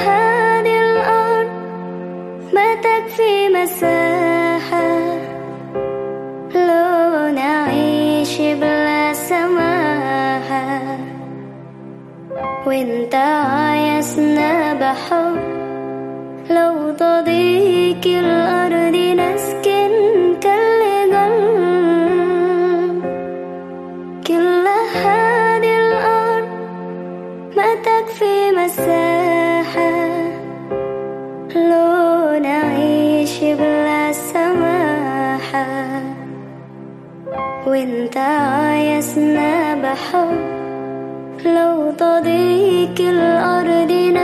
هذه الأرض ما تكفي مساحة لو نعيش بلا سماحة وانت عايزنا بحب لو الأرض نسكن تكفي مساحة لو نعيش بلا سماحة. وانت عايزنا بحب لو تضيق الأرض نسكن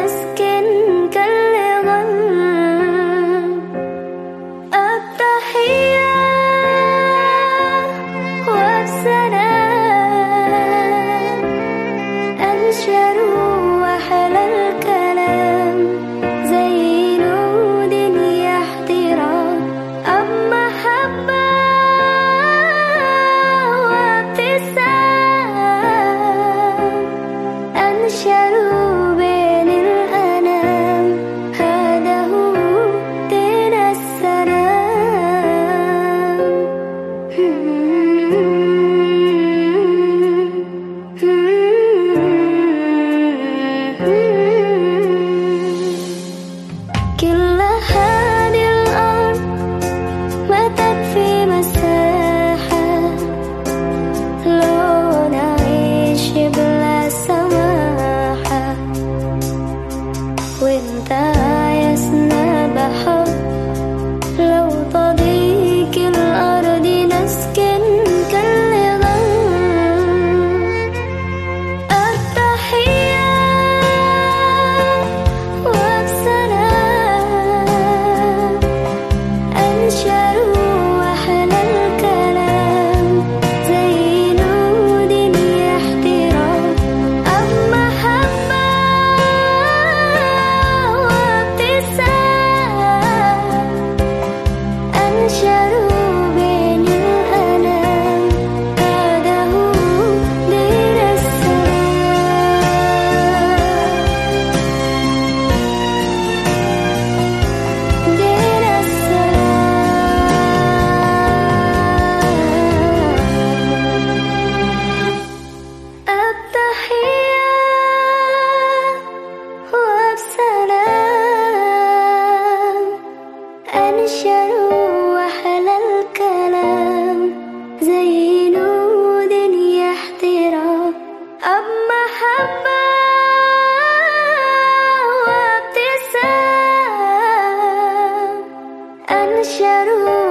أنشروا أحلى الكلام. زي نود احترام أب محبة وابتسام. أنشروا